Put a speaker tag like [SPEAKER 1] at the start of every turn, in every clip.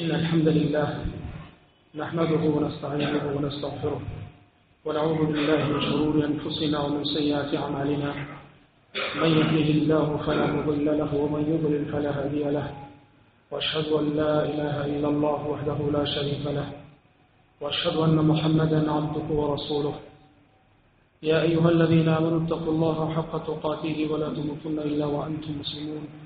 [SPEAKER 1] إن الحمد لله نحمده ونستعينه ونستغفره ونعوذ بالله من شرور أنفسنا ومن سيئات أعمالنا. من يهده الله فلا مضل له ومن يضلل فلا هادي له. وأشهد أن لا إله إلا الله وحده لا شريك له. وأشهد أن محمدا عبده ورسوله. يا أيها الذين آمنوا اتقوا الله حق تقاته ولا تموتن إلا وأنتم مسلمون.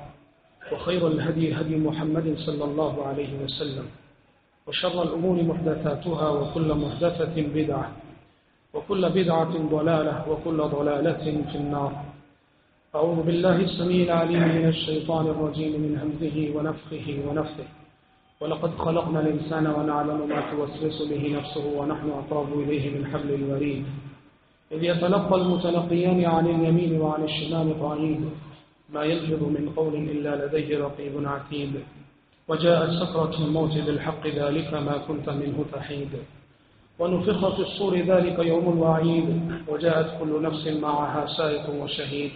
[SPEAKER 1] وخير الهدي هدي محمد صلى الله عليه وسلم وشر الأمور محدثاتها وكل محدثة بدعة وكل بدعة ضلالة وكل ضلالة في النار أعوذ بالله السميع العليم من الشيطان الرجيم من همزه ونفخه ونفثه ولقد خلقنا الإنسان ونعلم ما توسوس به نفسه ونحن أقرب إليه من حبل الوريد إذ يتلقى المتلقيان عن اليمين وعن الشمال قعيد ما يلفظ من قول إلا لديه رقيب عتيد. وجاءت سكرة الموت بالحق ذلك ما كنت منه تحيد. ونفخ في الصور ذلك يوم الوعيد. وجاءت كل نفس معها سائق وشهيد.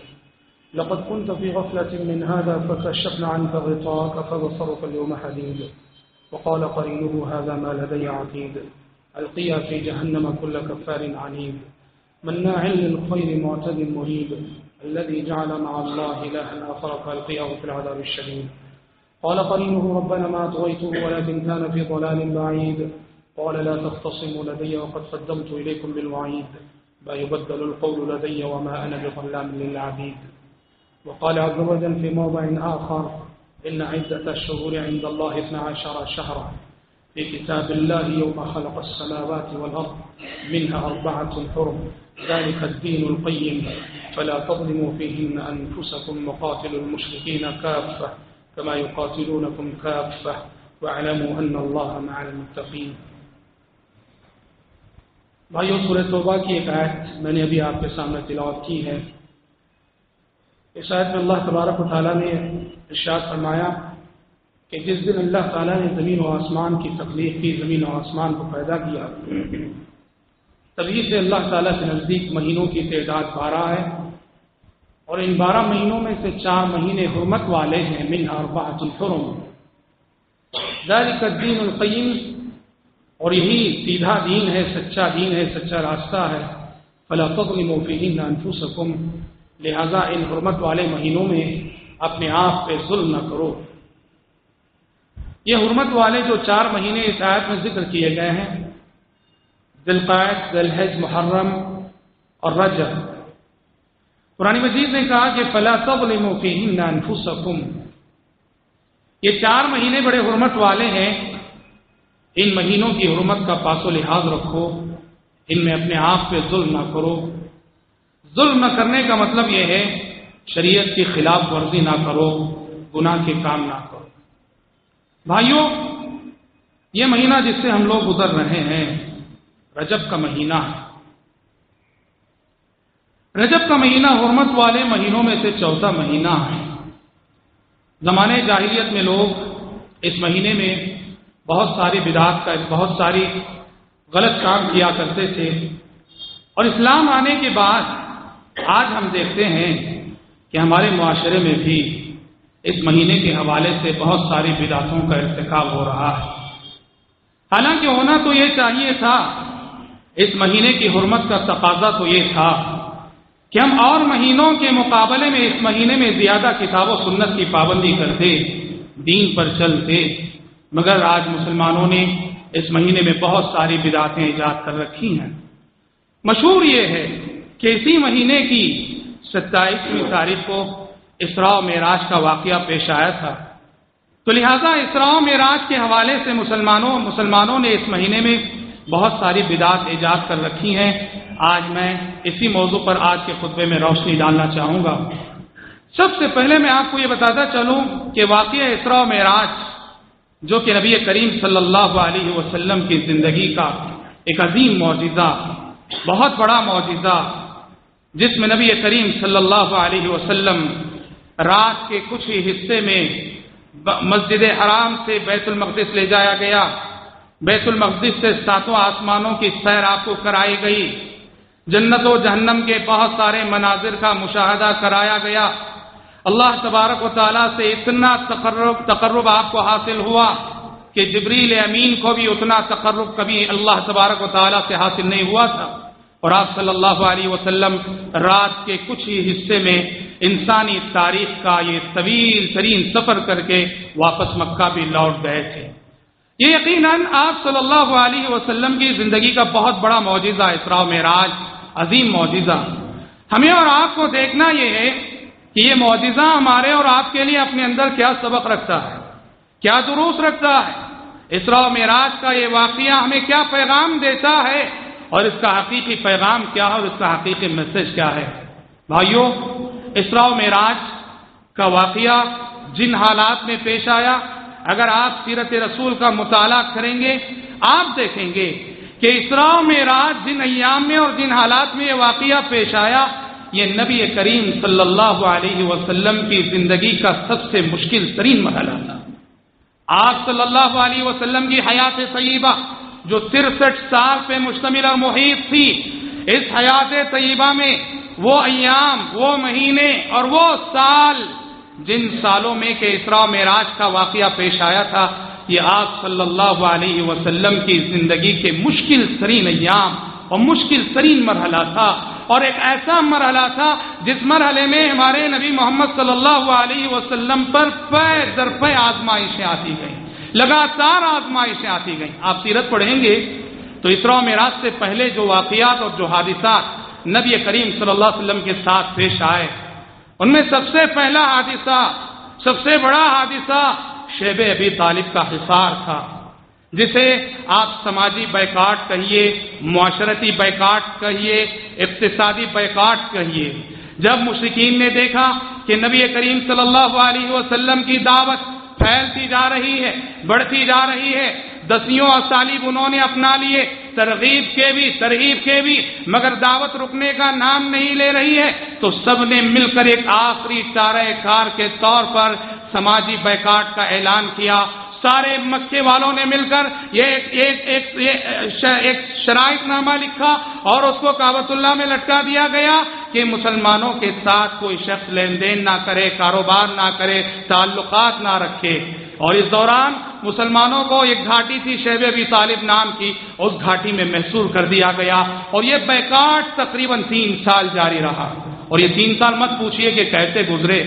[SPEAKER 1] لقد كنت في غفلة من هذا فكشفنا عنك غطاءك فبصرك اليوم حديد. وقال قرينه هذا ما لدي عتيد. ألقيا في جهنم كل كفار عنيد. مناع للخير معتد مريب الذي جعل مع الله إلها آخر فألقيه في العذاب الشديد. قال قرينه ربنا ما أطغيته ولكن كان في ضلال بعيد. قال لا تختصموا لدي وقد قدمت إليكم بالوعيد. ما يبدل القول لدي وما أنا بظلام للعبيد. وقال عز وجل في موضع آخر، إن عدة الشهور عند الله اثنا عشر شهرا. في كتاب الله يوم خلق السماوات والأرض منها أربعة حرم. ذلك الدين القيم. فلا تظلموا فيهن أنفسكم وقاتلوا المشركين كافة كما يقاتلونكم كافة واعلموا أن الله مع المتقين. بھائیو، سورہ توبہ کی ایک آیت میں نے ابھی آپ کے سامنے تلاوت کی ہے۔ اس آیت میں اللہ تبارک و تعالیٰ نے ارشاد فرمایا کہ جس دن اللہ تعالیٰ نے زمین و آسمان کی تخلیق کی، زمین و آسمان کو پیدا کیا، تبھی سے اللہ تعالیٰ کے نزدیک مہینوں کی تعداد بارہ ہے۔ اور ان بارہ مہینوں میں سے چار مہینے حرمت والے ہیں، من اربعۃ الحرم. ذلك الدین القیم اور یہی سیدھا دین ہے، سچا دین ہے، سچا راستہ ہے. فلا تظلموا فیہن انفسکم. لہذا ان حرمت والے مہینوں میں اپنے آپ پہ ظلم نہ کرو. یہ حرمت والے جو چار مہینے اس آیت میں ذکر کیے گئے ہیں دلقائد دلحج محرم اور رجب. قرآن مجید نے کہا کہ فلا تظلموا فیہن انفسکم یہ چار مہینے بڑے حرمت والے ہیں۔ ان مہینوں کی حرمت کا پاس و لحاظ رکھو۔ ان میں اپنے آپ پہ ظلم نہ کرو۔ ظلم نہ کرنے کا مطلب یہ ہے، شریعت کی خلاف ورزی نہ کرو، گناہ کے کام نہ کرو۔ بھائیوں یہ مہینہ جس سے ہم لوگ گزر رہے ہیں، رجب کا مہینہ۔ ہے رجب کا مہینہ حرمت والے مہینوں میں سے چوتھا مہینہ ہے۔ زمانے جاہلیت میں لوگ اس مہینے میں بہت ساری بدعات کا بہت ساری غلط کام کیا کرتے تھے۔ اور اسلام آنے کے بعد آج ہم دیکھتے ہیں کہ ہمارے معاشرے میں بھی اس مہینے کے حوالے سے بہت ساری بدعتوں کا ارتکاب ہو رہا ہے۔ حالانکہ ہونا تو یہ چاہیے تھا۔ اس مہینے کی حرمت کا تقاضا تو یہ تھا۔ کہ ہم اور مہینوں کے مقابلے میں اس مہینے میں زیادہ کتاب و سنت کی پابندی کرتے، دین پر چلتے۔ مگر آج مسلمانوں نے اس مہینے میں بہت ساری بدعتیں ایجاد کر رکھی ہیں۔ مشہور یہ ہے کہ اسی مہینے کی ستائیسویں تاریخ کو اسراء معراج کا واقعہ پیش آیا تھا۔ تو لہذا اسراء معراج کے حوالے سے مسلمانوں مسلمانوں نے اس مہینے میں بہت ساری بدعت ایجاد کر رکھی ہیں۔ آج میں اسی موضوع پر آج کے خطبے میں روشنی ڈالنا چاہوں گا۔ سب سے پہلے میں آپ کو یہ بتاتا چلوں کہ واقعہ اسراء معراج، جو کہ نبی کریم صلی اللہ علیہ وسلم کی زندگی کا ایک عظیم معجزہ، بہت بڑا معجزہ، جس میں نبی کریم صلی اللہ علیہ وسلم رات کے کچھ ہی حصے میں مسجد حرام سے بیت المقدس لے جایا گیا۔ بیت المقدس سے ساتوں آسمانوں کی سیر آپ کو کرائی گئی۔ جنت و جہنم کے بہت سارے مناظر کا مشاہدہ کرایا گیا۔ اللہ تبارک و تعالیٰ سے اتنا تقرب تقرب آپ کو حاصل ہوا کہ جبریل امین کو بھی اتنا تقرب کبھی اللہ تبارک و تعالیٰ سے حاصل نہیں ہوا تھا۔ اور آپ صلی اللہ علیہ وسلم رات کے کچھ ہی حصے میں انسانی تاریخ کا یہ طویل ترین سفر کر کے واپس مکہ بھی لوٹ گئے تھے۔ یہ یقیناً آپ صلی اللہ علیہ وسلم کی زندگی کا بہت بڑا معجزہ اسراء معراج۔ عظیم معجزہ۔ ہمیں اور آپ کو دیکھنا یہ ہے کہ یہ معجزہ ہمارے اور آپ کے لیے اپنے اندر کیا سبق رکھتا ہے، کیا دروس رکھتا ہے۔ اسراء معراج کا یہ واقعہ ہمیں کیا پیغام دیتا ہے اور اس کا حقیقی پیغام کیا ہے اور اس کا حقیقی میسج کیا ہے۔ بھائیوں اسراء معراج کا واقعہ جن حالات میں پیش آیا، اگر آپ سیرت رسول کا مطالعہ کریں گے، آپ دیکھیں گے کہ اسراء معراج جن ایام میں اور جن حالات میں یہ واقعہ پیش آیا، یہ نبی کریم صلی اللہ علیہ وسلم کی زندگی کا سب سے مشکل ترین مرحلہ تھا۔ آپ صلی اللہ علیہ وسلم کی حیات طیبہ، جو ترسٹھ سال پہ مشتمل اور محیط تھی، اس حیات طیبہ میں وہ ایام، وہ مہینے اور وہ سال جن سالوں میں کہ اسراء معراج کا واقعہ پیش آیا تھا یہ آپ صلی اللہ علیہ وسلم کی زندگی کے مشکل ترین ایام اور مشکل ترین مرحلہ تھا اور ایک ایسا مرحلہ تھا جس مرحلے میں ہمارے نبی محمد صلی اللہ علیہ وسلم پر پے در پے آزمائشیں آتی گئیں، لگاتار آزمائشیں آتی گئیں۔ آپ سیرت پڑھیں گے تو اسرا معراج سے پہلے جو واقعات اور جو حادثات نبی کریم صلی اللہ علیہ وسلم کے ساتھ پیش آئے، ان میں سب سے پہلا حادثہ، سب سے بڑا حادثہ شیب ابی طالب کا حصار تھا، جسے آپ سماجی بیکاٹ کہیے، معاشرتی بیکاٹ کہیے، اقتصادی بیکاٹ کہیے۔ جب مشرقین نے دیکھا کہ نبی کریم صلی اللہ علیہ وسلم کی دعوت پھیلتی جا رہی ہے، بڑھتی جا رہی ہے، دسیوں اسالیب انہوں نے اپنا لیے، ترغیب کے بھی، ترغیب کے بھی، مگر دعوت رکنے کا نام نہیں لے رہی ہے، تو سب نے مل کر ایک آخری چارہ کار کے طور پر سماجی بیکاٹ کا اعلان کیا۔ سارے مکے والوں نے مل کر یہ ایک ایک شرائط نامہ لکھا اور اس کو کابت اللہ میں لٹکا دیا گیا کہ مسلمانوں کے ساتھ کوئی شخص لین دین نہ کرے، کاروبار نہ کرے، تعلقات نہ رکھے۔ اور اس دوران مسلمانوں کو ایک گھاٹی تھی شیب ابی طالب نام کی، اس گھاٹی میں محسور کر دیا گیا۔ اور یہ بیکاٹ تقریباً تین سال جاری رہا۔ اور یہ تین سال مت پوچھئے کہ کیسے گزرے۔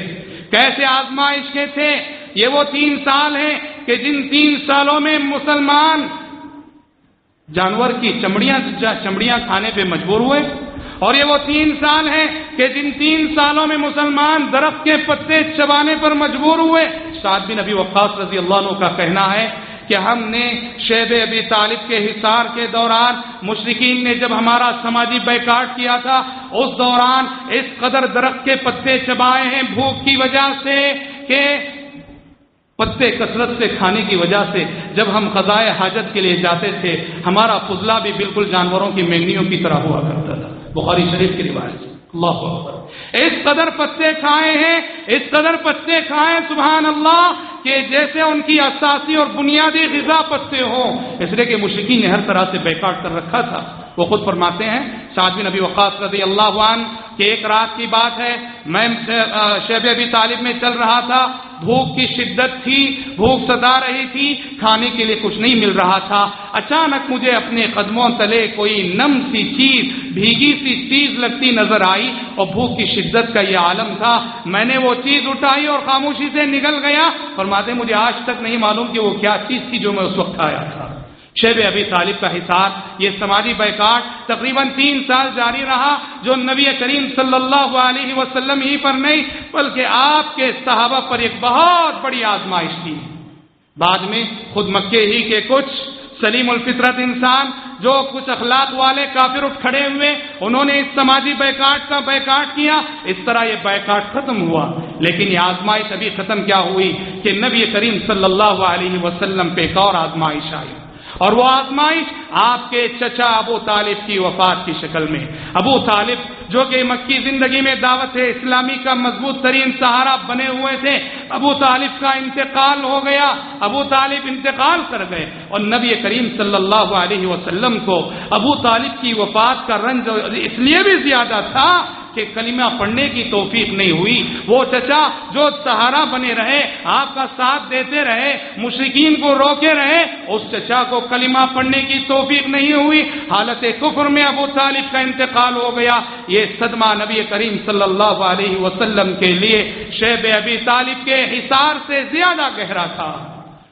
[SPEAKER 1] کیسے آزمائش کے تھے؟ یہ وہ تین سال ہیں کہ جن تین سالوں میں مسلمان جانور کی چمڑیاں چمڑیاں کھانے پہ مجبور ہوئے۔ اور یہ وہ تین سال ہیں کہ جن تین سالوں میں مسلمان درخت کے پتے چبانے پر مجبور ہوئے۔ سعد بن نبی وقاص رضی اللہ عنہ کا کہنا ہے کہ ہم نے شیب ابی طالب کے حصار کے دوران مشرقین نے جب ہمارا سماجی بیکاٹ کیا تھا، اس دوران اس قدر درخت کے پتے چبائے ہیں بھوک کی وجہ سے کہ پتے کثرت سے کھانے کی وجہ سے جب ہم خزائے حاجت کے لیے جاتے تھے، ہمارا فضلہ بھی بالکل جانوروں کی مینگنیوں کی طرح ہوا کرتا تھا۔ بخاری شریف کی روایت اللہ اکبر۔ اس قدر پتے کھائے ہیں، اس قدر پتے کھائے، سبحان اللہ کہ جیسے ان کی اساسی اور بنیادی غذا پستے ہوں، اس لیے کہ مشرقین نے ہر طرح سے بیکاٹ کر رکھا تھا۔ وہ خود فرماتے ہیں بن نبی وقاص رضی اللہ عنہ، کہ ایک رات کی بات ہے، میں، شیب ابی طالب میں چل رہا تھا بھوک کی شدت تھی، بھوک ستا رہی تھی، کھانے کے لیے کچھ نہیں مل رہا تھا۔ اچانک مجھے اپنے قدموں تلے کوئی نم سی چیز، بھیگی سی چیز لگتی نظر آئی اور بھوک کی شدت کا یہ عالم تھا۔ میں نے وہ چیز اٹھائی اور خاموشی سے نکل گیا۔ فرماتے مجھے آج تک نہیں معلوم کہ وہ کیا چیز تھی جو میں اس وقت آیا تھا۔
[SPEAKER 2] شیب ابی طالب کا حساب یہ سماجی بیکاٹ تقریباً تین سال جاری رہا، جو نبی کریم صلی اللہ علیہ وسلم ہی پر نہیں، بلکہ آپ کے صحابہ پر ایک بہت بڑی آزمائش تھی۔ بعد میں خود مکے ہی کے کچھ سلیم الفطرت انسان، جو کچھ اخلاق والے کافر اٹھ کھڑے ہوئے، انہوں نے اس سماجی بیکاٹ کا بیکاٹ کیا۔ اس طرح یہ بیکاٹ ختم ہوا۔ لیکن یہ آزمائش ابھی ختم کیا ہوئی کہ نبی کریم صلی اللہ علیہ وسلم پہ ایک اور آزمائش آئی۔ اور وہ آزمائش آپ کے چچا ابو طالب کی وفات کی شکل میں۔ ابو طالب جو کہ مکی زندگی میں دعوت اسلامی کا مضبوط ترین سہارا بنے ہوئے تھے، ابو طالب کا انتقال ہو گیا۔ ابو طالب انتقال کر گئے اور نبی کریم صلی اللہ علیہ وسلم کو ابو طالب کی وفات کا رنج اس لیے بھی زیادہ تھا کہ کلمہ پڑھنے کی توفیق نہیں ہوئی۔ وہ چچا جو سہارا بنے رہے، آپ کا ساتھ دیتے رہے مشرقین کو روکے رہے، اس چچا کو کلمہ پڑھنے کی توفیق نہیں ہوئی۔ حالت کفر میں ابو طالب کا انتقال ہو گیا۔ یہ صدمہ نبی کریم صلی اللہ علیہ وسلم کے لیے شیب ابی طالب کے حصار سے زیادہ گہرا تھا۔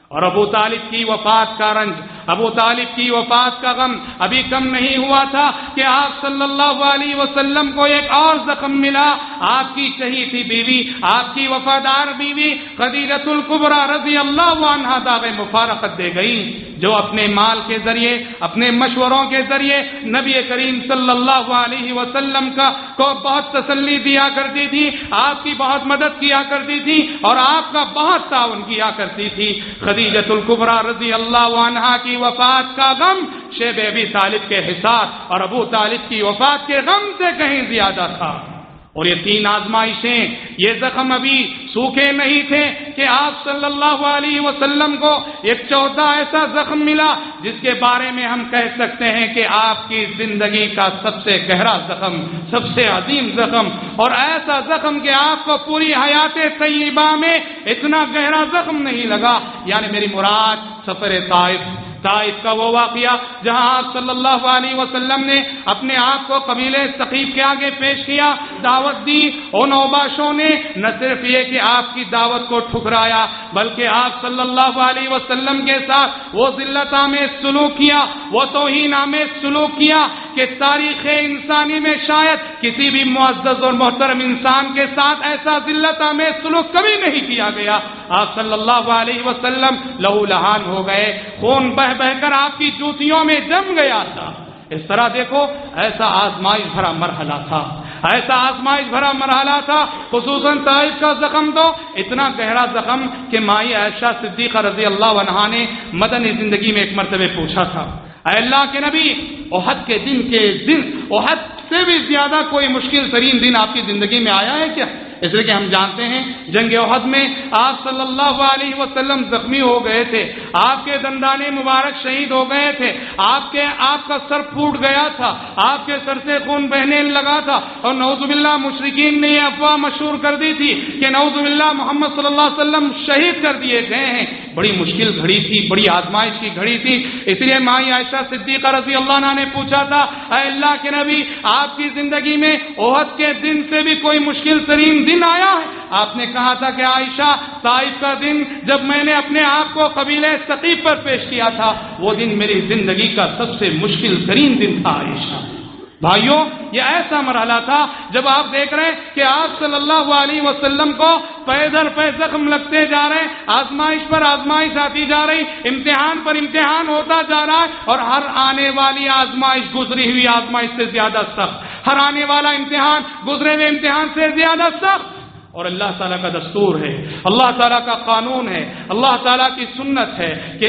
[SPEAKER 2] اور ابو طالب کی وفات کا رنج، ابو طالب کی وفات کا غم ابھی کم نہیں ہوا تھا کہ آپ صلی اللہ علیہ وسلم کو ایک اور زخم ملا۔ آپ کی چہی تھی بیوی، آپ کی وفادار بیوی قدیرت القبرا رضی اللہ عنہ داغ مفارقت دے گئی جو اپنے مال کے ذریعے، اپنے مشوروں کے ذریعے نبی کریم صلی اللہ علیہ وسلم کا، کو بہت تسلی دیا کرتی تھی، آپ کی بہت مدد کیا کرتی تھی اور آپ کا بہت تعاون کیا کرتی تھی۔ خدیجت القبرا رضی اللہ عنہ کی وفات کا غم شیب ابی طالب کے حساب اور ابو طالب کی وفات کے غم سے کہیں زیادہ تھا۔ اور یہ تین آزمائشیں، یہ زخم ابھی سوکھے نہیں تھے کہ آپ صلی اللہ علیہ وسلم کو ایک چوتھا ایسا زخم ملا جس کے بارے میں ہم کہہ سکتے ہیں کہ آپ کی زندگی کا سب سے گہرا زخم، سب سے عظیم زخم، اور ایسا زخم کہ آپ کو پوری حیات طیبہ میں اتنا گہرا زخم نہیں لگا۔ یعنی میری مراد سفر طائف طائف کا وہ واقعہ جہاں آپ صلی اللہ علیہ وسلم نے اپنے آپ کو قبیل ثقیف کے آگے پیش کیا، دعوت دی، ان اوباشوں نے نہ صرف یہ کہ آپ کی دعوت کو ٹھکرایا، بلکہ آپ صلی اللہ علیہ وسلم کے ساتھ وہ ذلت میں سلوک کیا، وہ توہین میں سلوک کیا کہ تاریخ انسانی میں شاید کسی بھی معزز اور محترم انسان کے ساتھ ایسا ذلت میں سلوک کبھی نہیں کیا گیا۔ آپ صلی اللہ علیہ وسلم لہو لہان ہو گئے، خون بہ بہ کر آپ کی جوتیوں میں جم گیا تھا۔ اس طرح دیکھو، ایسا آزمائش بھرا مرحلہ تھا۔ ایسا آزمائش بھرا مرحلہ تھا، خصوصاً طائف کا زخم تو۔ اتنا گہرا زخم کہ مائی عائشہ صدیقہ رضی اللہ عنہ نے مدنی زندگی میں ایک مرتبہ پوچھا تھا۔ اے اللہ کے نبی، احد کے دن کے دن، احد سے بھی زیادہ کوئی مشکل ترین دن آپ کی زندگی میں آیا ہے کیا؟ اس لیے کہ ہم جانتے ہیں جنگ عہد میں آپ صلی اللہ علیہ وسلم زخمی ہو گئے تھے، آپ کے دندان مبارک شہید ہو گئے تھے، آپ کے آپ کا سر پھوٹ گیا تھا، آپ کے سر سے خون بہنے لگا تھا اور نوز باللہ مشرقین نے یہ افواہ مشہور کر دی تھی کہ نوز باللہ محمد صلی اللہ علیہ وسلم شہید کر دیے گئے ہیں۔ بڑی مشکل گھڑی تھی، بڑی آزمائش کی گھڑی تھی۔ اس لیے مائی عائشہ صدیقہ رضی اللہ عنہ نے پوچھا تھا، اے اللہ کے نبی، آپ کی زندگی میں عہد کے دن سے بھی کوئی مشکل ترین دن آیا ہے۔ آپ نے کہا تھا کہ عائشہ صاحب کا دن جب میں نے اپنے آپ کو قبیل ثقیف پر پیش کیا تھا، وہ دن میری زندگی کا سب سے مشکل ترین دن تھا، عائشہ۔ بھائیوں، یہ ایسا مرحلہ تھا جب آپ دیکھ رہے ہیں کہ آپ صلی اللہ علیہ وسلم کو پیدل پہ زخم لگتے جا رہے ہیں، آزمائش پر آزمائش آتی جا رہی، امتحان پر امتحان ہوتا جا رہا ہے اور ہر آنے والی آزمائش، گزری ہوئی آزمائش سے زیادہ سخت۔ ہر آنے والا امتحان، گزرے ہوئے امتحان سے زیادہ سخت۔ اور اللہ تعالیٰ کا دستور ہے، اللہ تعالیٰ کا قانون ہے، اللہ تعالیٰ کی سنت ہے کہ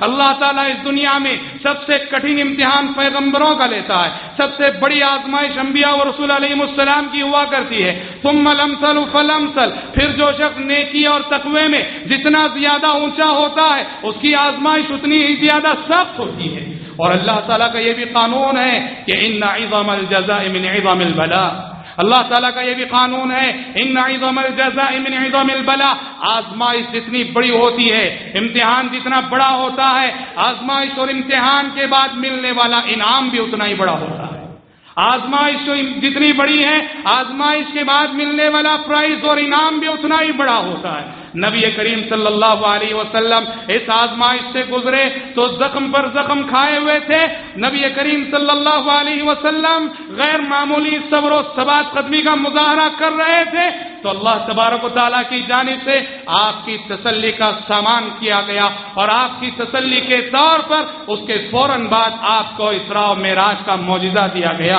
[SPEAKER 2] اللہ تعالیٰ اس دنیا میں سب سے کٹھن امتحان پیغمبروں کا لیتا ہے، سب سے بڑی آزمائش انبیاء و رسول علیہ السلام کی ہوا کرتی ہے۔ تم الامثل فلمثل پھر جو شخص نیکی اور تقوی میں جتنا زیادہ اونچا ہوتا ہے، اس کی آزمائش اتنی ہی زیادہ سخت ہوتی ہے۔ اور اللہ تعالیٰ کا یہ بھی قانون ہے کہ ان عظم الجزاء من عظم البلا اللہ تعالیٰ کا یہ بھی قانون ہے، ان عظم الجزاء من عظم البلا آزمائش جتنی بڑی ہوتی ہے، امتحان جتنا بڑا ہوتا ہے، آزمائش اور امتحان کے بعد ملنے والا انعام بھی اتنا ہی بڑا ہوتا ہے۔ آزمائش جتنی بڑی ہے، آزمائش کے بعد ملنے والا پرائز اور انعام بھی اتنا ہی بڑا ہوتا ہے۔ نبی کریم صلی اللہ علیہ وسلم اس آزمائش سے گزرے تو زخم پر زخم کھائے ہوئے تھے۔ نبی کریم صلی اللہ علیہ وسلم غیر معمولی صبر و ثبات قدمی کا مظاہرہ کر رہے تھے۔ تو اللہ تبارک و تعالیٰ کی جانب سے آپ کی تسلی کا سامان کیا گیا اور آپ کی تسلی کے طور پر اس کے فوراً بعد آپ کو اسراء و معراج کا معجزہ دیا گیا۔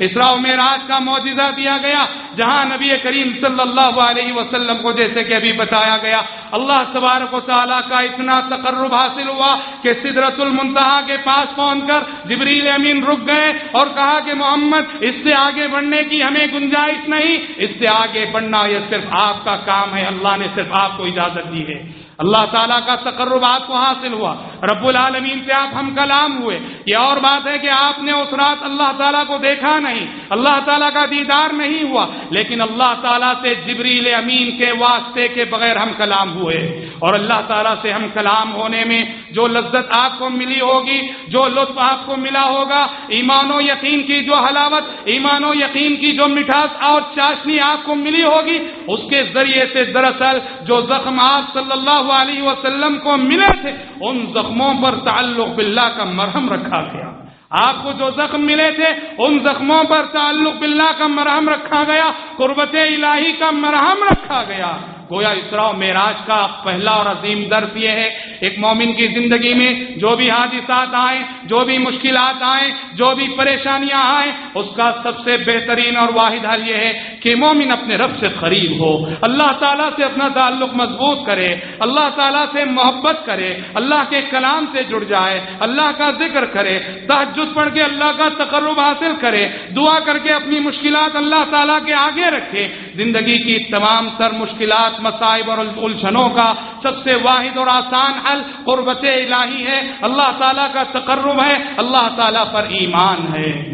[SPEAKER 2] اسراء و معراج کا معجزہ دیا گیا، جہاں نبی کریم صلی اللہ علیہ وسلم کو جیسے کہ ابھی بتایا گیا، اللہ تبارک و تعالیٰ کا اتنا تقرب حاصل ہوا کہ سدرت المنتہا کے پاس پہنچ کر جبریل امین رک گئے اور کہا کہ محمد، اس سے آگے بڑھنے کی ہمیں گنجائش نہیں، اس سے آگے بڑھنا یہ صرف آپ کا کام ہے، اللہ نے صرف آپ کو اجازت دی ہے۔ اللہ تعالیٰ کا تقرب آپ کو حاصل ہوا۔ رب العالمین سے آپ ہم کلام ہوئے۔ یہ اور بات ہے کہ آپ نے اس رات اللہ تعالیٰ کو دیکھا نہیں۔ اللہ تعالیٰ کا دیدار نہیں ہوا، لیکن اللہ تعالیٰ سے جبریل امین کے واسطے کے بغیر ہم کلام ہوئے۔ اور اللہ تعالیٰ سے ہم کلام ہونے میں جو لذت آپ کو ملی ہوگی، جو لطف آپ کو ملا ہوگا، ایمان و یقین کی جو حلاوت، ایمان و یقین کی جو مٹھاس اور چاشنی آپ کو ملی ہوگی، اس کے ذریعے سے دراصل جو زخم آپ صلی اللہ علیہ وسلم کو ملے تھے، ان زخموں پر تعلق باللہ کا مرہم رکھا گیا۔ آپ کو جو زخم ملے تھے، ان زخموں پر تعلق باللہ کا مرہم رکھا گیا، قربت الہی کا مرہم رکھا گیا۔ گویا اسراء معراج کا پہلا اور عظیم درس یہ ہے، ایک مومن کی زندگی میں جو بھی حادثات آئیں، جو بھی مشکلات آئیں، جو بھی پریشانیاں آئیں، اس کا سب سے بہترین اور واحد حل یہ ہے کہ مومن اپنے رب سے قریب ہو۔ اللہ تعالیٰ سے اپنا تعلق مضبوط کرے، اللہ تعالیٰ سے محبت کرے، اللہ کے کلام سے جڑ جائے، اللہ کا ذکر کرے تحجد پڑھ کے اللہ کا تقرب حاصل کرے، دعا کر کے اپنی مشکلات اللہ تعالیٰ کے آگے رکھے زندگی کی تمام تر مشکلات، مصائب اور الجھنوں کا سب سے واحد اور آسان حل قربت الہی ہے۔ اللہ تعالیٰ کا تقرب ہے، اللہ تعالیٰ پر ایمان ہے۔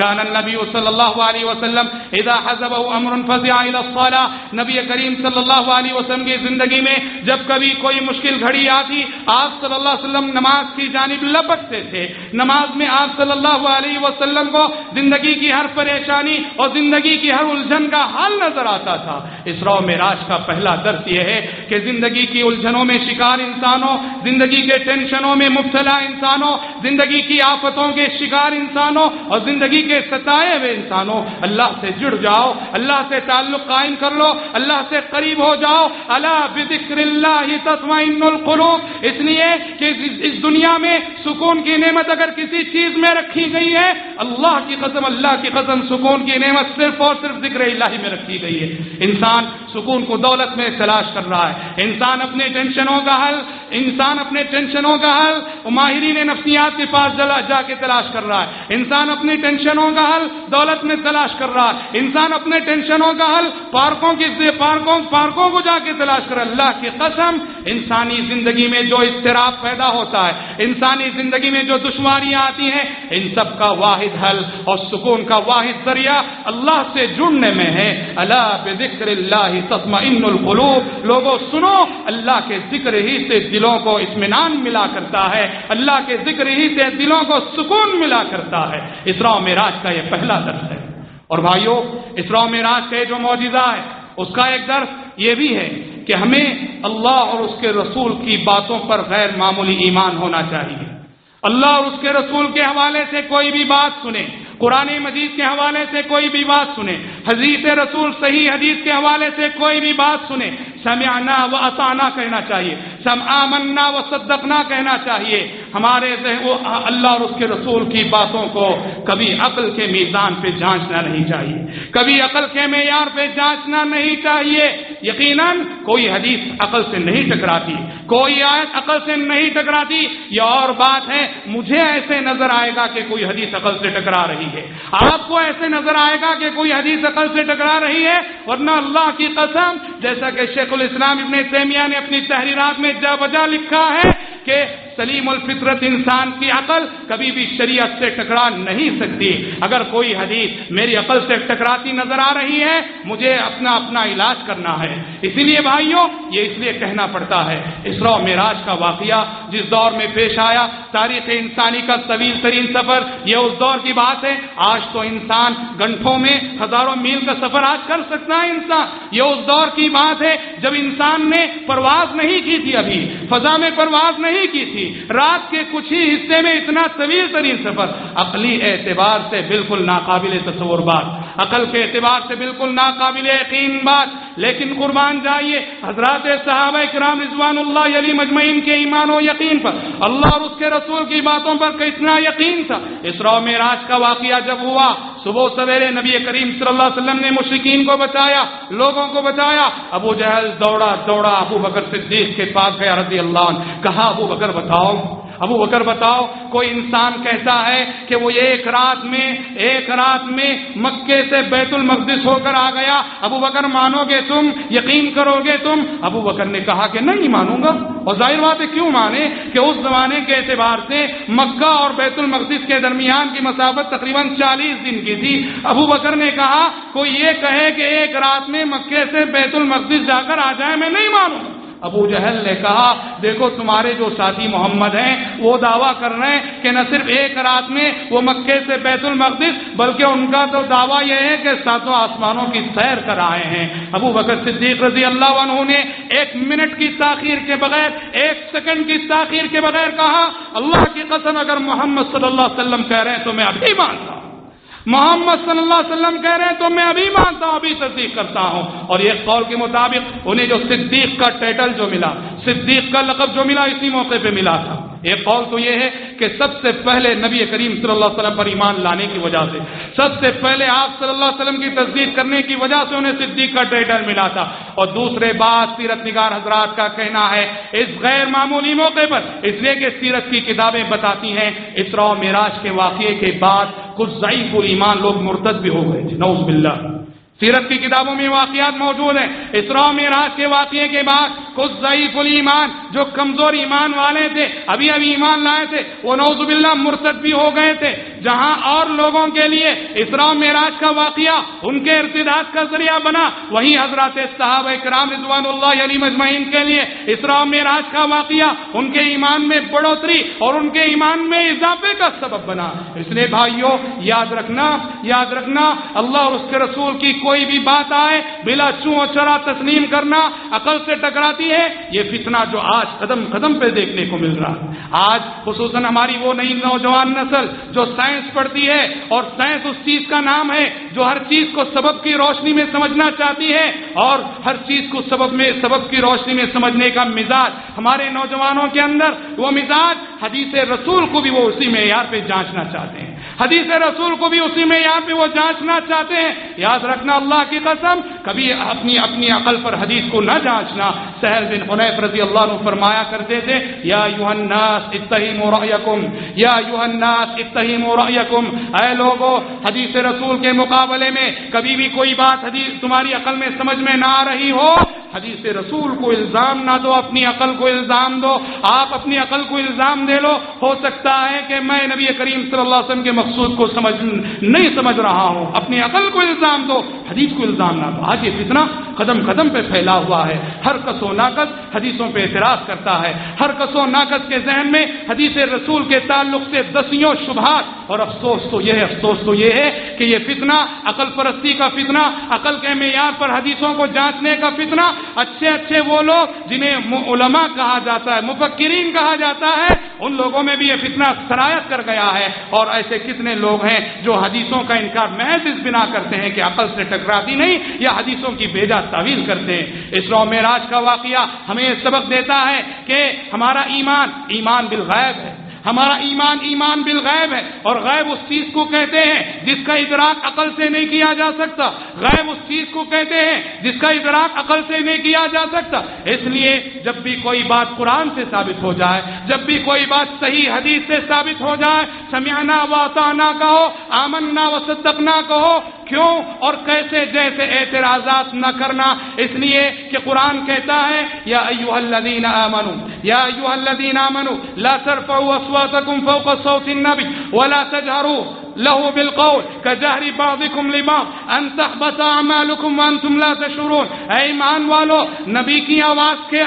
[SPEAKER 2] كان النبي صلى الله عليه وسلم اذا حزبه امر فزع الى الصلاه نبی کریم صلی اللہ علیہ وسلم کی زندگی میں جب کبھی کوئی مشکل گھڑی آتی، آپ صلی اللہ علیہ وسلم نماز کی جانب لپکتے تھے۔ نماز میں آپ صلی اللہ علیہ وسلم کو زندگی کی ہر پریشانی اور زندگی کی ہر الجھن کا حل نظر آتا تھا۔ اسراء معراج کا پہلا درس یہ ہے کہ زندگی کی الجھنوں میں شکار انسانوں، زندگی کے ٹینشنوں میں مبتلا انسانوں، زندگی کی آفتوں کے شکار انسانوں اور زندگی کے ستائے ہوئے انسانوں، اللہ سے جڑ جاؤ، اللہ سے تعلق قائم کر لو، اللہ سے قریب ہو جاؤ اللہ بذکر اللہ تطمئن القلوب۔ اس لیے کہ اس دنیا میں سکون کی نعمت اگر کسی چیز میں رکھی گئی ہے، اللہ کی قسم، اللہ کی قسم سکون کی نعمت صرف اور صرف ذکر الہی میں رکھی گئی ہے۔ انسان سکون کو دولت میں تلاش کر رہا ہے۔ انسان اپنے ٹینشنوں کا حل، انسان اپنے ٹینشنوں کا حل، ماہرین نفسیات کے پاس جلا جا کے تلاش کر رہا ہے۔ انسان اپنی ٹینشنوں کا حل دولت میں تلاش کر رہا انسان اپنے ٹینشنوں کا حل پارکوں کی پارکوں پارکوں کو جا کے تلاش کر اللہ کی قسم انسانی زندگی میں جو اضطراب پیدا ہوتا ہے، انسانی زندگی میں جو دشواریاں آتی ہیں، ان سب کا واحد حل اور سکون کا واحد ذریعہ اللہ سے جڑنے میں ہے۔ اللہ بے ذکر اللہ تطمئن القلوب۔ لوگوں، سنو، اللہ کے ذکر ہی سے دلوں کو اطمینان ملا کرتا ہے۔ اللہ کے ذکر ہی سے دلوں کو سکون ملا کرتا ہے۔ اسراء معراج کا یہ پہلا درس ہے۔ اور بھائیوں اسراء معراج کا جو معجزہ ہے، اس کا ایک درس یہ بھی ہے کہ ہمیں اللہ اور اس کے رسول کی باتوں پر غیر معمولی ایمان ہونا چاہیے۔ اللہ اور اس کے رسول کے حوالے سے کوئی بھی بات سنیں، قرآن مجید کے حوالے سے کوئی بھی بات سنیں، حدیث رسول صحیح حدیث کے حوالے سے کوئی بھی بات سنیں سمعنا و اطانا کہنا چاہیے۔ سم آمنا و صدقنا کہنا چاہیے۔ ہمارے اللہ اور اس کے رسول کی باتوں کو کبھی عقل کے میزان پہ جانچنا نہیں چاہیے۔ کبھی عقل کے معیار پہ جانچنا نہیں چاہیے۔ یقیناً کوئی حدیث عقل سے نہیں ٹکراتی۔ کوئی آیت عقل سے نہیں ٹکراتی۔ یہ اور بات ہے، مجھے ایسے نظر آئے گا کہ کوئی حدیث عقل سے ٹکرا رہی ہے۔ آپ کو ایسے نظر آئے گا کہ کوئی حدیث عقل سے ٹکرا رہی ہے، ورنہ اللہ کی قسم، جیسا کہ شیخ الاسلام ابن تیمیہ نے اپنی تحریرات میں جا بجا لکھا ہے کہ سلیم الفطرت انسان کی عقل کبھی بھی شریعت سے ٹکرا نہیں سکتی۔ اگر کوئی حدیث میری عقل سے ٹکراتی نظر آ رہی ہے، مجھے اپنا اپنا علاج کرنا ہے۔ اسی لیے بھائیوں، یہ اس لیے کہنا پڑتا ہے اسرو معراج کا واقعہ جس دور میں پیش آیا، تاریخ انسانی کا طویل ترین سفر، یہ اس دور کی بات ہے۔ آج تو انسان گھنٹوں میں ہزاروں میل کا سفر آج کر سکتا ہے انسان۔ یہ اس دور کی بات ہے، جب انسان نے پرواز نہیں کی تھی ابھی، فضا میں پرواز نہیں کی تھی رات کے کچھ ہی حصے میں اتنا طویل ترین سفر، عقلی اعتبار سے بالکل ناقابل تصور بات، عقل کے اعتبار سے بالکل ناقابل یقین بات۔ لیکن قربان جائیے، حضرات صحابہ کرام رضوان اللہ علی مجمعین کے ایمان و یقین پر، اللہ اور اس کے رسول کی باتوں پر کتنا یقین تھا۔ اسرا معراج کا واقعہ جب ہوا صبح سویرے نبی کریم صلی اللہ علیہ وسلم نے مشرقین کو بچایا، لوگوں کو بچایا۔ ابو جہل دوڑا دوڑا، ابو بکر صدیق کے پاس گیا رضی اللہ عنہ، کہا، ابو بکر، بتاؤ ابو بکر بتاؤ، کوئی انسان کہتا ہے کہ وہ ایک رات میں، ایک رات میں مکے سے بیت المقدس ہو کر آ گیا۔ ابو بکر مانو گے تم، یقین کرو گے تم۔ ابو بکر نے کہا کہ نہیں مانوں گا۔ اور ظاہر بات ہے، کیوں مانے؟ کہ اس زمانے کے اعتبار سے مکہ اور بیت المقدس کے درمیان کی مسافت تقریباً چالیس دن کی تھی۔ ابو بکر نے کہا، کوئی یہ کہے کہ ایک رات میں مکے سے بیت المقدس جا کر آ جائے، میں نہیں مانوں ابو جہل نے کہا، دیکھو تمہارے جو ساتھی محمد ہیں، وہ دعویٰ کر رہے ہیں کہ نہ صرف ایک رات میں وہ مکے سے بیت المقدس، بلکہ ان کا تو دعویٰ یہ ہے کہ ساتوں آسمانوں کی سیر کر آئے ہیں۔ ابو بکر صدیق رضی اللہ عنہ نے ایک منٹ کی تاخیر کے بغیر، ایک سیکنڈ کی تاخیر کے بغیر کہا، اللہ کی قسم، اگر محمد صلی اللہ علیہ وسلم کہہ رہے ہیں تو میں ابھی مانتا ہوں۔ محمد صلی اللہ علیہ وسلم کہہ رہے ہیں، تو میں ابھی مانتا ہوں، ابھی تصدیق کرتا ہوں۔ اور یہ قول کے مطابق انہیں جو صدیق کا ٹائٹل جو ملا، صدیق کا لقب جو ملا، اسی موقع پہ ملا تھا۔ ایک قول تو یہ ہے کہ سب سے پہلے نبی کریم صلی اللہ علیہ وسلم پر ایمان لانے کی وجہ سے، سب سے پہلے آپ صلی اللہ علیہ وسلم کی تصدیق کرنے کی وجہ سے انہیں صدیق کا ٹائٹل ملا تھا۔ اور دوسرے بات، سیرت نگار حضرات کا کہنا ہے، اس غیر معمولی موقع پر، اس لیے کہ سیرت کی کتابیں بتاتی ہیں اسرا معراج کے واقعے کے بعد کچھ ضعیف ایمان لوگ مرتد بھی ہو گئے تھے۔ نوز باللہ۔ سیرت کی کتابوں میں واقعات موجود ہیں۔ اسرا معراج کے واقعے کے بعد کچھ ضعیف الایمان جو کمزور ایمان والے تھے، ابھی ابھی ایمان لائے تھے، وہ نوز باللہ مرتد بھی ہو گئے تھے۔ جہاں اور لوگوں کے لیے اسرا معراج کا واقعہ ان کے ارتداد کا ذریعہ بنا، وہیں حضرات صاحب کرام رضوان اللہ علی مجمعین کے لیے اسرا معراج کا واقعہ ان کے ایمان میں بڑھوتری اور ان کے ایمان میں اضافے کا سبب بنا۔ اس لیے بھائیوں یاد رکھنا یاد رکھنا، اللہ اور اس کے رسول کی کوئی بھی بات آئے، بلا چوں چرا تسلیم کرنا عقل سے ٹکراتی ہے، یہ فتنہ جو آج قدم قدم پہ دیکھنے کو مل رہا ہے۔ آج خصوصاً ہماری وہ نئی نوجوان نسل جو سائنس پڑھتی ہے اور سائنس اس چیز کا نام ہے جو ہر چیز کو سبب کی روشنی میں سمجھنا چاہتی ہے اور ہر چیز کو سبب میں، سبب کی روشنی میں سمجھنے کا مزاج۔ ہمارے نوجوانوں کے اندر وہ مزاج حدیث رسول کو بھی وہ اسی معیار پہ جانچنا چاہتے ہیں۔ حدیث رسول کو بھی اسی میں یہاں پہ وہ جانچنا چاہتے ہیں۔ یاد رکھنا اللہ کی قسم کبھی اپنی اپنی عقل پر حدیث کو نہ جانچنا۔ سہل بن حنیف رضی اللہ عنہ فرمایا کرتے تھے، یا یوہناس اتہیم رأیکم، یا یوہناس اتہیم رأیکم۔ اے لوگو، حدیث رسول کے مقابلے میں کبھی بھی کوئی بات حدیث تمہاری عقل میں سمجھ میں نہ آ رہی ہو، حدیث رسول کو الزام نہ دو، اپنی عقل کو الزام دو۔ آپ اپنی عقل کو الزام دے لو۔ ہو سکتا ہے کہ میں نبی کریم صلی اللہ علیہ وسلم کے مقصود کو سمجھ، نہیں سمجھ رہا ہوں۔ اپنی عقل کو الزام دو، حدیث کو الزام نہ دو۔ آج یہ فتنہ قدم قدم پہ پھیلا ہوا ہے۔ ہر کس و ناقص حدیثوں پہ اعتراض کرتا ہے۔ ہر کس و ناقص کے ذہن میں حدیث رسول کے تعلق سے دسیوں شبہات۔ اور افسوس تو یہ ہے، افسوس تو یہ ہے کہ یہ فتنہ عقل پرستی کا فتنہ، عقل کے معیار پر حدیثوں کو جانچنے کا فتنہ۔ اچھے اچھے وہ لوگ جنہیں علماء کہا جاتا ہے، مفکرین کہا جاتا ہے، ان لوگوں میں بھی یہ فتنہ سرایت کر گیا ہے۔ اور ایسے کتنے لوگ ہیں جو حدیثوں کا انکار محض اس بنا کرتے ہیں کہ عقل سے ٹکراتی نہیں یا حدیثوں کی بیجا تعویل کرتے ہیں۔ اسرو معراج کا واقعہ ہمیں سبق دیتا ہے کہ ہمارا ایمان ایمان بالغیب ہے۔ ہمارا ایمان ایمان بالغیب ہے۔ اور غیب اس چیز کو کہتے ہیں جس کا ادراک عقل سے نہیں کیا جا سکتا۔ غیب اس چیز کو کہتے ہیں جس کا ادراک عقل سے نہیں کیا جا سکتا۔ اس لیے جب بھی کوئی بات قرآن سے ثابت ہو جائے، جب بھی کوئی بات صحیح حدیث سے ثابت ہو جائے سمیانہ و نہ کہو آمنا و صدقنا کہو کیوں اور کیسے جیسے اعتراضات نہ کرنا؟ اس لیے کہ قرآن کہتا ہے، یا ایوہ الذین آمنوا یا ایوہ الذین آمنوا لا ترفعوا اصواتکم فوق صوت النبی ولا تجہروا له بالقول كجهر بعضكم لبعض ان تحبط اعمالكم وانتم لا تشعرون. اے ایمان والو، نبی کی آواز کے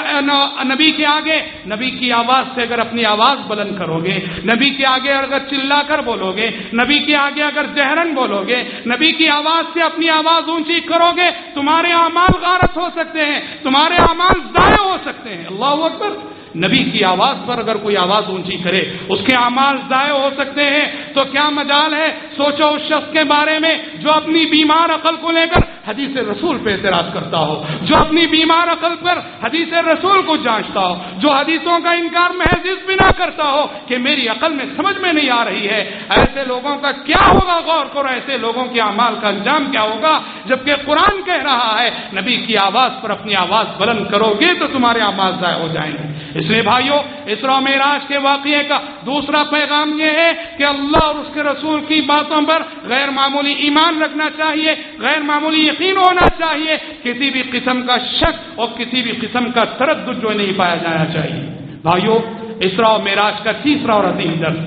[SPEAKER 2] نبی کے آگے، نبی کی آواز سے اگر اپنی آواز بلند کرو گے نبی کے آگے اگر چلا کر بولو گے نبی کے آگے اگر جہرن بولو گے نبی کی آواز سے اپنی آواز اونچی کرو گے تمہارے اعمال غارت ہو سکتے ہیں، تمہارے اعمال ضائع ہو سکتے ہیں۔ اللہ اکبر! نبی کی آواز پر اگر کوئی آواز اونچی کرے، اس کے اعمال ضائع ہو سکتے ہیں۔ تو کیا مجال ہے؟ سوچو اس شخص کے بارے میں جو اپنی بیمار عقل کو لے کر حدیث رسول پہ اعتراض کرتا ہو، جو اپنی بیمار عقل پر حدیث رسول کو جانچتا ہو، جو حدیثوں کا انکار محض اس بنا کرتا ہو کہ میری عقل میں سمجھ میں نہیں آ رہی ہے۔ ایسے لوگوں کا کیا ہوگا غور کرو، ایسے لوگوں کے اعمال کا انجام کیا ہوگا؟ جبکہ قرآن کہہ رہا ہے، نبی کی آواز پر اپنی آواز بلند کرو گے تو تمہارے آواز ضائع ہو جائیں گے۔ اس لیے بھائیوں اسرا معراج کے واقعے کا دوسرا پیغام یہ ہے کہ اللہ اور اس کے رسول کی باتوں پر غیر معمولی ایمان رکھنا چاہیے، غیر معمولی یقین ہونا چاہیے۔ کسی بھی قسم کا شک اور کسی بھی قسم کا تردد جو نہیں پایا جانا چاہیے۔ بھائیوں اسرا و معراج کا تیسرا اور عظیم درس۔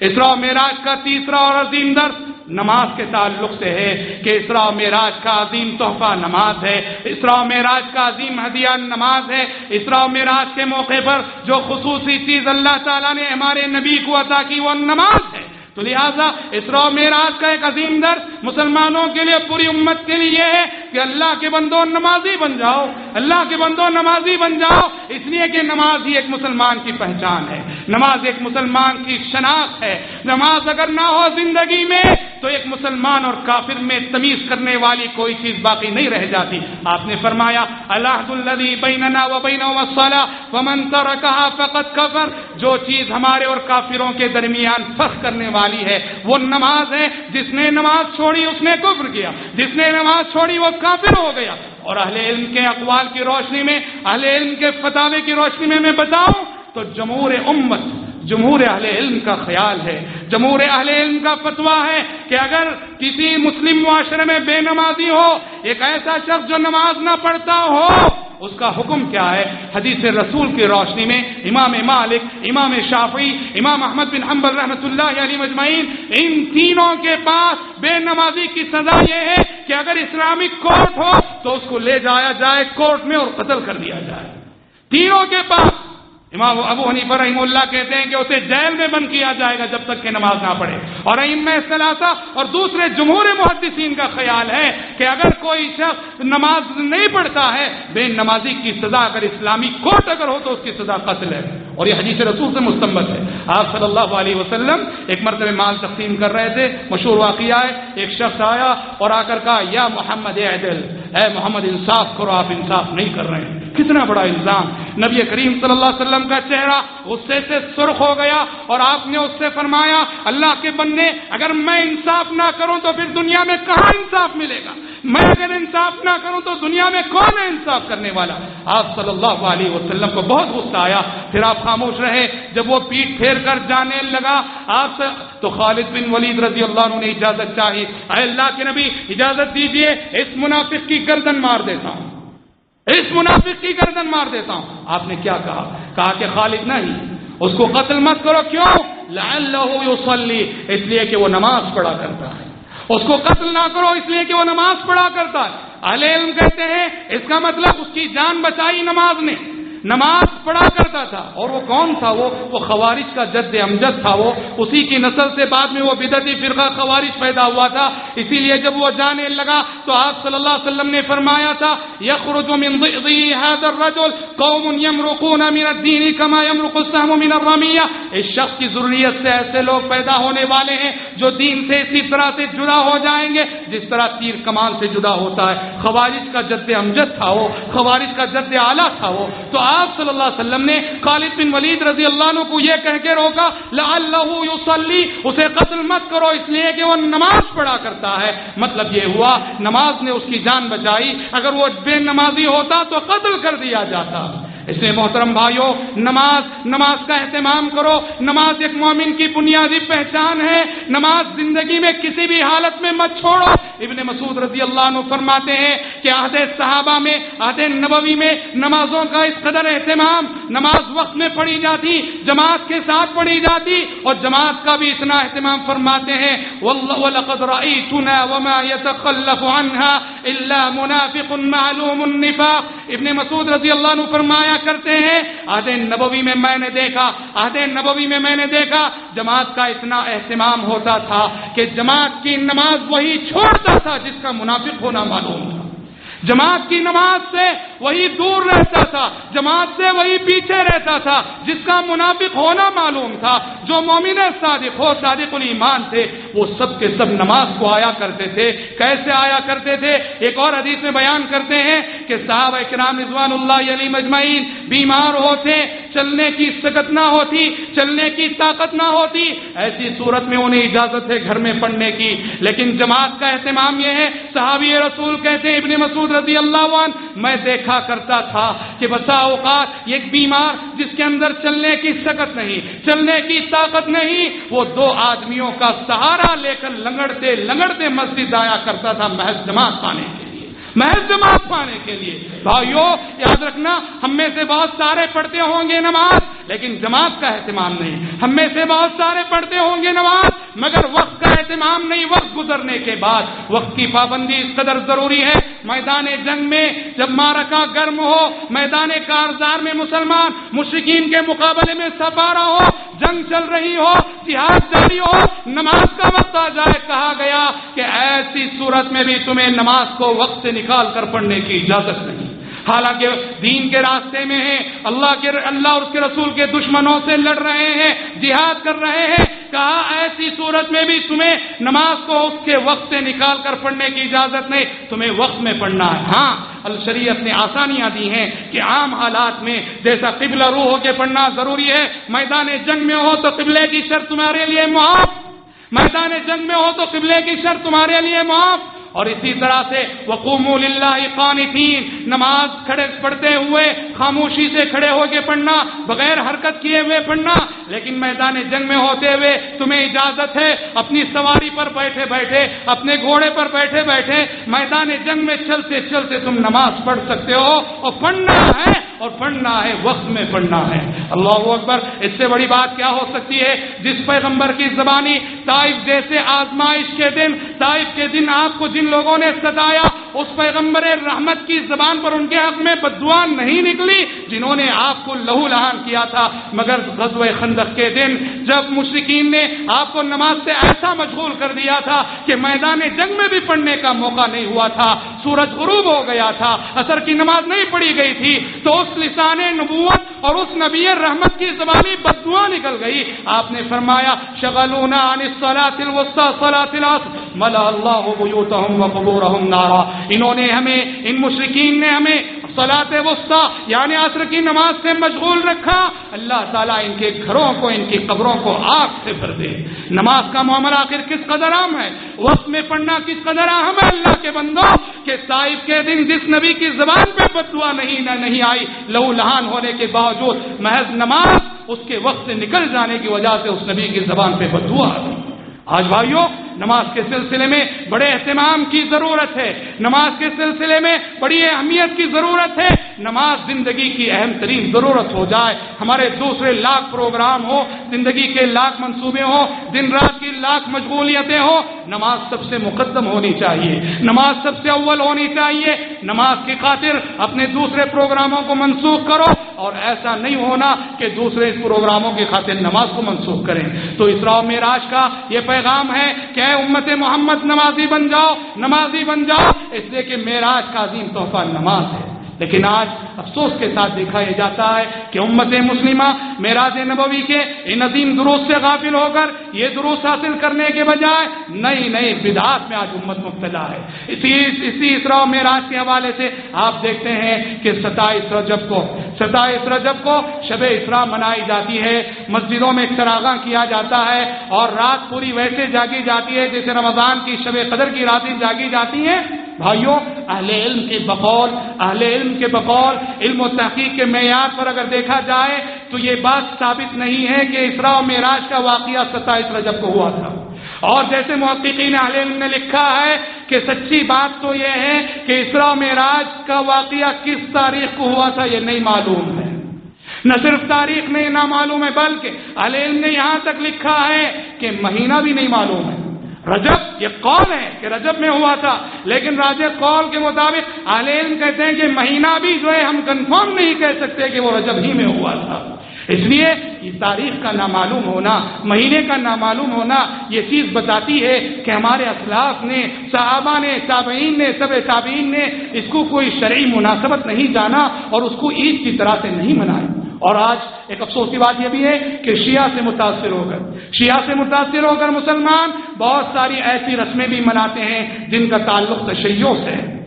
[SPEAKER 2] اسرا و معراج کا تیسرا اور عظیم درس نماز کے تعلق سے ہے کہ اسرا و معراج کا عظیم تحفہ نماز ہے اسرا و معراج کا عظیم ہدیہ نماز ہے۔ اسرا و معراج کے موقع پر جو خصوصی چیز اللہ تعالیٰ نے ہمارے نبی کو عطا کی وہ نماز ہے۔ تو لہٰذا اسرا و معراج کا ایک عظیم درس مسلمانوں کے لیے پوری امت کے لیے یہ ہے۔ کہ اللہ کے بندوں نمازی بن جاؤ، اللہ کے بندوں نمازی بن جاؤ، اس لیے کہ نماز ہی ایک مسلمان کی پہچان ہے۔ نماز ایک مسلمان کی شناخت ہے۔ نماز اگر نہ ہو زندگی میں، تو ایک مسلمان اور کافر میں تمیز کرنے والی کوئی چیز باقی نہیں رہ جاتی۔ آپ نے فرمایا اللہ بیننا و بین ومن ترکها فقط کفر۔ جو چیز ہمارے اور کافروں کے درمیان فرق کرنے والی ہے، وہ نماز ہے۔ جس نے نماز چھوڑی، اس نے کفر کیا۔ جس نے نماز چھوڑی، وہ کافر ہو گیا۔ اور اہل علم کے اقوال کی روشنی میں، اہل علم کے فتح کی روشنی میں میں بتاؤں تو جمہور امت جمہور اہل علم کا خیال ہے، جمہور اہل علم کا فتویٰ ہے کہ اگر کسی مسلم معاشرے میں بے نمازی ہو، ایک ایسا شخص جو نماز نہ پڑھتا ہو، اس کا حکم کیا ہے؟ حدیث رسول کی روشنی میں امام مالک، امام شافی امام احمد بن حنبل رحمۃ اللہ علی مجمعین، ان تینوں کے پاس بے نمازی کی سزا یہ ہے کہ اگر اسلامک کورٹ ہو تو اس کو لے جایا جائے، کورٹ میں اور قتل کر دیا جائے۔ تینوں کے پاس امام ابو حنیف رحم اللہ کہتے ہیں کہ اسے جیل میں بند کیا جائے گا جب تک کہ نماز نہ پڑھے۔ اور ام ثلاثہ اور دوسرے جمہور محدثین کا خیال ہے کہ اگر کوئی شخص نماز نہیں پڑھتا ہے، بے نمازی کی سزا اگر اسلامی کورٹ اگر ہو تو اس کی سزا قتل ہے۔ اور یہ حدیث رسول سے مستمت ہے۔ آپ صلی اللہ علیہ وسلم ایک مرتبہ مال تقسیم کر رہے تھے، مشہور واقعہ ہے، ایک شخص آیا اور آ کر کہا، یا محمد عدل، اے محمد، انصاف کرو، آپ انصاف نہیں کر رہے ہیں۔ کتنا بڑا الزام۔ نبی کریم صلی اللہ علیہ وسلم کا چہرہ غصے سے سرخ ہو گیا اور آپ نے اس سے فرمایا، اللہ کے بندے، اگر میں انصاف نہ کروں تو پھر دنیا میں کہاں انصاف ملے گا؟ میں اگر انصاف نہ کروں تو دنیا میں کون ہے انصاف کرنے والا؟ آپ صلی اللہ علیہ وسلم کو بہت غصہ آیا۔ پھر آپ خاموش رہے، جب وہ پیٹ پھیر کر جانے لگا، آپ سے، تو خالد بن ولید رضی اللہ عنہ نے اجازت چاہی، اے اللہ کے نبی، اجازت دیجیے، اس منافق کی گردن مار دیتا ہوں۔ اس منافق کی گردن مار دیتا ہوں۔ آپ نے کیا کہا؟ کہا کہ خالد نہیں، اس کو قتل مت کرو۔ کیوں؟ يصلي اس لیے کہ وہ نماز پڑھا کرتا ہے۔ اس کو قتل نہ کرو، اس لیے کہ وہ نماز پڑھا کرتا ہے۔ اہل علم کہتے ہیں، اس کا مطلب اس کی جان بچائی نماز نے۔ نماز پڑھا کرتا تھا۔ اور وہ کون تھا؟ وہ وہ خوارج کا جد امجد تھا۔ وہ اسی کی نسل سے بعد میں وہ بدتی فرقہ خوارج پیدا ہوا تھا۔ اسی لیے جب وہ جانے لگا تو آپ صلی اللہ علیہ وسلم نے فرمایا تھا، یخرج من هذا الرجل قوم يمرقون من الدين كما يمرق السهم من الرميه اس شخص کی ضروریت سے ایسے لوگ پیدا ہونے والے ہیں جو دین سے اسی طرح سے جدا ہو جائیں گے، جس طرح تیر کمان سے جدا ہوتا ہے۔ خوارج کا جد امجد تھا وہ، خوارج کا جد اعلیٰ تھا وہ۔ تو آپ صلی اللہ علیہ وسلم نے خالد بن ولید رضی اللہ عنہ کو یہ کہہ کے روکا لعلہ یصلی، اسے قتل مت کرو، اس لیے کہ وہ نماز پڑھا کرتا ہے. مطلب یہ ہوا، نماز نے اس کی جان بچائی، اگر وہ بے نمازی ہوتا تو قتل کر دیا جاتا. اس لیے محترم بھائیوں نماز نماز کا اہتمام کرو۔ نماز ایک مومن کی بنیادی پہچان ہے۔ نماز زندگی میں کسی بھی حالت میں مت چھوڑو۔ ابن مسعود رضی اللہ عنہ فرماتے ہیں کہ عہد صحابہ میں، عہد نبوی میں نمازوں کا اس قدر اہتمام نماز وقت میں پڑھی جاتی، جماعت کے ساتھ پڑھی جاتی اور جماعت کا بھی اتنا اہتمام فرماتے ہیں۔ وَلَقَدْ رَأَيْتُنَا وَمَا يَتَخَلَّفُ عَنْهَا إِلَّا مُنَافِقٌ مَعْلُومٌ النِّفَاقِ۔ ابن مسعود رضی اللہ عنہ فرمایا کرتے ہیں؟ عہد نبوی میں میں نے دیکھا عہد نبوی میں میں نے دیکھا، جماعت کا اتنا اہتمام ہوتا تھا کہ جماعت کی نماز وہی چھوڑتا تھا جس کا منافق ہونا معلوم تھا۔ جماعت کی نماز سے وہی دور رہتا تھا، جماعت سے وہی پیچھے رہتا تھا، جس کا منافق ہونا معلوم تھا، جو مومن صادق ہو صادق الایمان تھے، وہ سب کے سب نماز کو آیا کرتے تھے۔ کیسے آیا کرتے تھے؟ ایک اور حدیث میں بیان کرتے ہیں کہ صحابہ اکرام رضوان اللہ علی مجمعین بیمار ہوتے، چلنے کی سکت نہ ہوتی، چلنے کی طاقت نہ ہوتی۔ ایسی صورت میں انہیں اجازت ہے گھر میں پڑھنے کی۔ لیکن جماعت کا اہتمام یہ ہے، صحابی رسول کہتے ہیں، ابن مسعود رضی اللہ عنہ، میں دیکھا کرتا تھا کہ بسا اوقات ایک بیمار جس کے اندر چلنے کی سکت نہیں، چلنے کی طاقت نہیں، وہ دو آدمیوں کا سہارا لے کر لنگڑتے لنگڑتے مسجد آیا کرتا تھا محض جماعت پانے کے لیے۔ محض جماعت پانے کے لیے۔ بھائیو، یاد رکھنا، ہم میں سے بہت سارے پڑھتے ہوں گے نماز۔ لیکن جماعت کا اہتمام نہیں۔ ہم میں سے بہت سارے پڑھتے ہوں گے نماز، مگر وقت کا اہتمام نہیں، وقت گزرنے کے بعد۔ وقت کی پابندی اس قدر ضروری ہے۔ میدان جنگ میں جب مارکا گرم ہو، میدان کارزار میں مسلمان مشرقین کے مقابلے میں سپارا ہو، جنگ چل رہی ہو، جہاد جاری ہو، نماز کا وقت آ جائے۔ کہا گیا کہ ایسی صورت میں بھی تمہیں نماز کو وقت سے نکال کر پڑھنے کی اجازت نہیں۔ حالانکہ دین کے راستے میں ہیں، اللہ کے اللہ اور اس کے رسول کے دشمنوں سے لڑ رہے ہیں، جہاد کر رہے ہیں۔ کہا، ایسی صورت میں بھی تمہیں نماز کو اس کے وقت سے نکال کر پڑھنے کی اجازت نہیں، تمہیں وقت میں پڑھنا ہے۔ ہاں الشریعت نے آسانیاں دی ہیں کہ عام حالات میں جیسا قبلہ روح ہو کے پڑھنا ضروری ہے، میدان جنگ میں ہو تو قبلے کی شرط تمہارے لیے معاف۔ میدان جنگ میں ہو تو قبلے کی شرط تمہارے لیے معاف۔ اور اسی طرح سے وقوم اللہ قانتین نماز کھڑے پڑھتے ہوئے، خاموشی سے کھڑے ہو کے پڑھنا، بغیر حرکت کیے ہوئے پڑھنا، لیکن میدان جنگ میں ہوتے ہوئے تمہیں اجازت ہے، اپنی سواری پر بیٹھے بیٹھے، اپنے گھوڑے پر بیٹھے بیٹھے، میدان جنگ میں چلتے چلتے تم نماز پڑھ سکتے ہو، اور پڑھنا ہے، اور پڑھنا ہے، وقت میں پڑھنا ہے۔ اللہ اکبر، اس سے بڑی بات کیا ہو سکتی ہے؟ جس پیغمبر کی زبانی، طائف جیسے آزمائش کے دن، طائف کے دن آپ کو جن جن لوگوں نے ستایا، اس پیغمبر رحمت کی زبان پر ان کے حق میں بدعا نہیں نکلی جنہوں نے آپ کو لہو لہان کیا تھا۔ مگر غزوہ خندق کے دن جب مشرقین نے آپ کو نماز سے ایسا مشغول کر دیا تھا کہ میدان جنگ میں بھی پڑھنے کا موقع نہیں ہوا تھا، سورج غروب ہو گیا تھا اثر کی نماز نہیں پڑھی گئی تھی، تو اس لسان نبوت اور اس نبی رحمت کی زبانی بدعا نکل گئی۔ آپ نے فرمایا، شغلونا عن الصلاة الوسطى صلاة العصر۔ ملا اللہ بیوتہم وقبورہم نارا۔ انہوں نے ہمیں، ان مشرقین نے ہمیں صلاح وسطی یعنی عصر کی نماز سے مشغول رکھا۔ اللہ تعالیٰ ان کے گھروں کو، ان کی قبروں کو آگ سے بھر دے۔ نماز کا معاملہ آخر کس قدر عام ہے؟ وقت میں پڑھنا کس قدر اہم ہے؟ اللہ کے بندوں، کہ صاحب کے دن جس نبی کی زبان پہ بدعا نہیں، نہ نہیں آئی، لہو لہان ہونے کے باوجود محض نماز اس کے وقت سے نکل جانے کی وجہ سے اس نبی کی زبان پہ بدعا آج بھائیوں نماز کے سلسلے میں بڑے اہتمام کی ضرورت ہے۔ نماز کے سلسلے میں بڑی اہمیت کی ضرورت ہے۔ نماز زندگی کی اہم ترین ضرورت ہو جائے۔ ہمارے دوسرے لاکھ پروگرام ہو، زندگی کے لاکھ منصوبے ہوں، دن رات کی لاکھ مشغولیتیں ہوں، نماز سب سے مقدم ہونی چاہیے۔ نماز سب سے اول ہونی چاہیے۔ نماز کی خاطر اپنے دوسرے پروگراموں کو منسوخ کرو۔ اور ایسا نہیں ہونا کہ دوسرے پروگراموں کی خاطر نماز کو منسوخ کریں۔ تو اسراء معراج کا یہ پیغام ہے کہ اے امت محمد، نمازی بن جاؤ، نمازی بن جاؤ۔ اس لیے کہ معراج کا عظیم تحفہ نماز ہے۔ لیکن آج افسوس کے ساتھ دکھایا جاتا ہے کہ امت مسلمہ معراج نبوی کے ان عظیم دروس سے غافل ہو کر یہ دروس حاصل کرنے کے بجائے نئی نئی بدعات میں آج امت مبتلا ہے۔ اسی اسی اسرا معراج کے حوالے سے آپ دیکھتے ہیں کہ ستائیس رجب کو ستائیس رجب کو شب اسرا منائی جاتی ہے۔ مسجدوں میں چراغاں کیا جاتا ہے اور رات پوری ویسے جاگی جاتی ہے جیسے رمضان کی شب قدر کی راتیں جاگی جاتی ہیں۔ بھائیوں، اہل علم کے بقول، اہل علم کے بقول، علم و تحقیق کے معیار پر اگر دیکھا جائے تو یہ بات ثابت نہیں ہے کہ اسراء و معراج کا واقعہ ستائیس رجب کو ہوا تھا۔ اور جیسے محققین اہل علم نے لکھا ہے کہ سچی بات تو یہ ہے کہ اسراء و معراج کا واقعہ کس تاریخ کو ہوا تھا یہ نہیں معلوم ہے۔ نہ صرف تاریخ میں نہ معلوم ہے، بلکہ علم نے یہاں تک لکھا ہے کہ مہینہ بھی نہیں معلوم ہے۔ رجب یہ قول ہے کہ رجب میں ہوا تھا، لیکن راج قول کے مطابق علم کہتے ہیں کہ مہینہ بھی جو ہے ہم کنفرم نہیں کہہ سکتے کہ وہ رجب ہی میں ہوا تھا۔ اس لیے اس تاریخ کا نامعلوم ہونا، مہینے کا نامعلوم ہونا، یہ چیز بتاتی ہے کہ ہمارے اسلاف نے، صحابہ نے، تابعین نے، سب تابعین نے اس کو کوئی شرعی مناسبت نہیں جانا اور اس کو عید کی طرح سے نہیں منایا۔ اور آج ایک افسوس کی بات یہ بھی ہے کہ شیعہ سے متاثر ہو کر، شیعہ سے متاثر ہو کر مسلمان بہت ساری ایسی رسمیں بھی مناتے ہیں جن کا تعلق تشیعوں سے ہے۔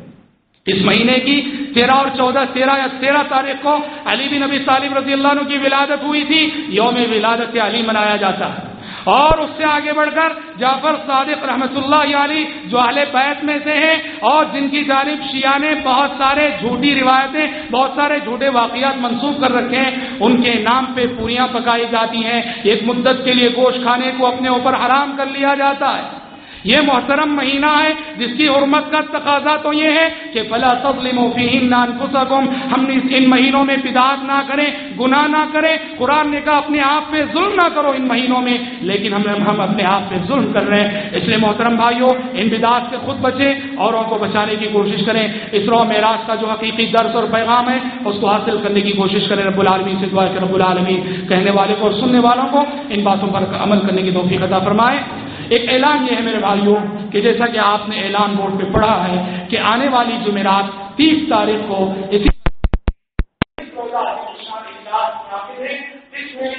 [SPEAKER 2] اس مہینے کی تیرہ اور چودہ، تیرہ یا تیرہ تاریخ کو علی بن نبی طالب رضی اللہ عنہ کی ولادت ہوئی تھی۔ یوم ولادت علی منایا جاتا ہے۔ اور اس سے آگے بڑھ کر جعفر صادق رحمت اللہ علی جو اہل بیت میں سے ہیں اور جن کی جانب شیعہ نے بہت سارے جھوٹی روایتیں، بہت سارے جھوٹے واقعات منسوخ کر رکھے ہیں، ان کے نام پہ پوریاں پکائی جاتی ہیں، ایک مدت کے لیے گوشت کھانے کو اپنے اوپر حرام کر لیا جاتا ہے۔ یہ محترم مہینہ ہے جس کی حرمت کا تقاضا تو یہ ہے کہ فلا تظلم انفسکم، ہم ان مہینوں میں بدعت نہ کریں، گناہ نہ کریں۔ قرآن نے کہا، اپنے آپ پہ ظلم نہ کرو ان مہینوں میں، لیکن ہم ہم اپنے آپ پہ ظلم کر رہے ہیں۔ اس لیے محترم بھائیوں ان بدعت سے خود بچیں، اوروں کو بچانے کی کوشش کریں۔ اسرو معراج کا جو حقیقی درس اور پیغام ہے، اس کو حاصل کرنے کی کوشش کریں۔ رب العالمین سے دعا کہ رب العالمین کہنے والے کو اور سننے والوں کو ان باتوں پر عمل کرنے کی توفیق عطا فرمائے۔ ایک اعلان یہ ہے میرے بھائیوں کہ جیسا کہ آپ نے اعلان بورڈ پہ پڑھا ہے کہ آنے والی جمعرات تیس تاریخ کو اسی میں